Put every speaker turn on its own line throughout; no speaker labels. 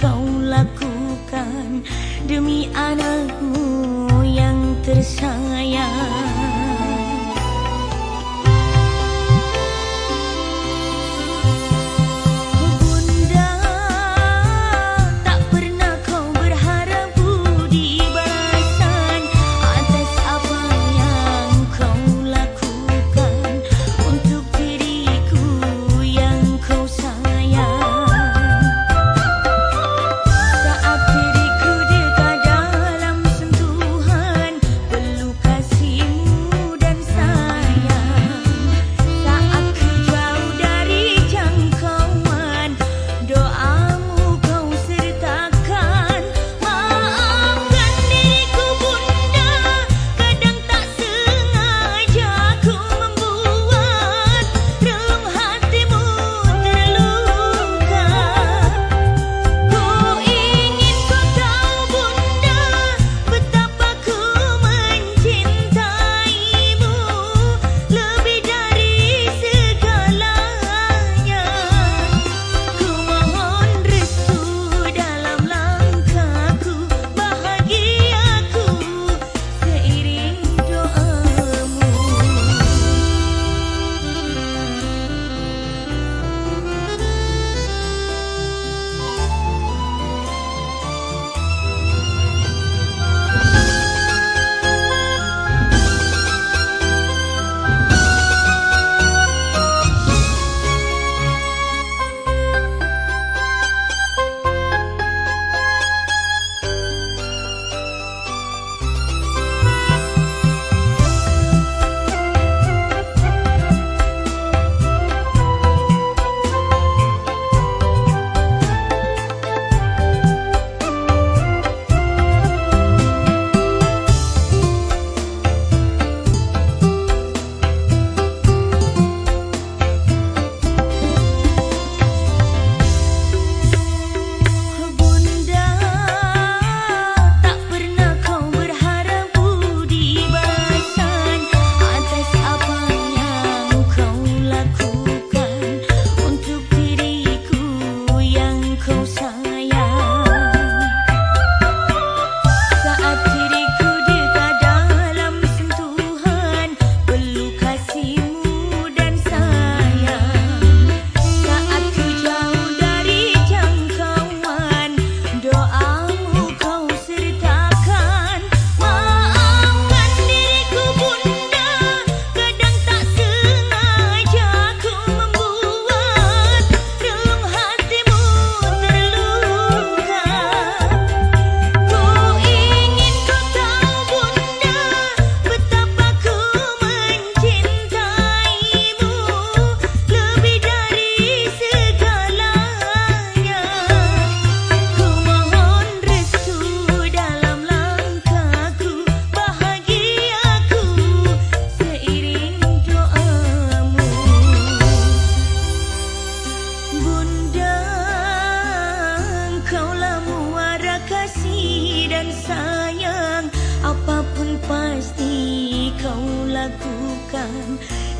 kau lakukan demi anakmu yang tersayang.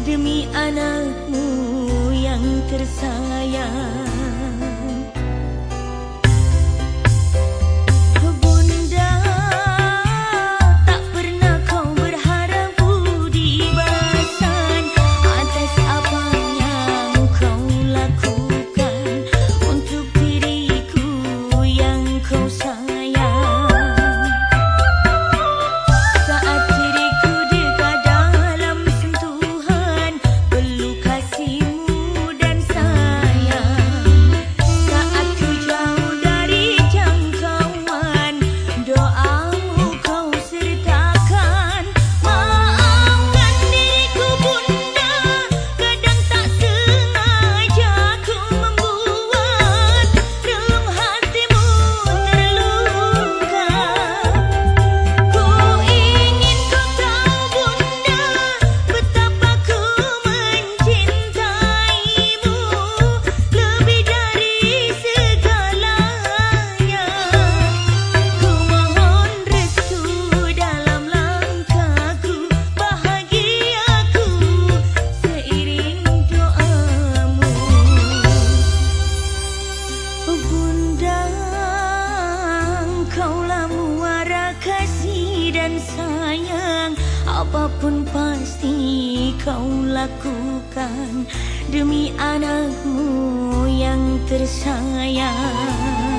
Demi anakmu yang tersayang. dan sayang Apapun pasti kau lakukan. Demi anakmu yang tersayang.